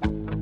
Bye.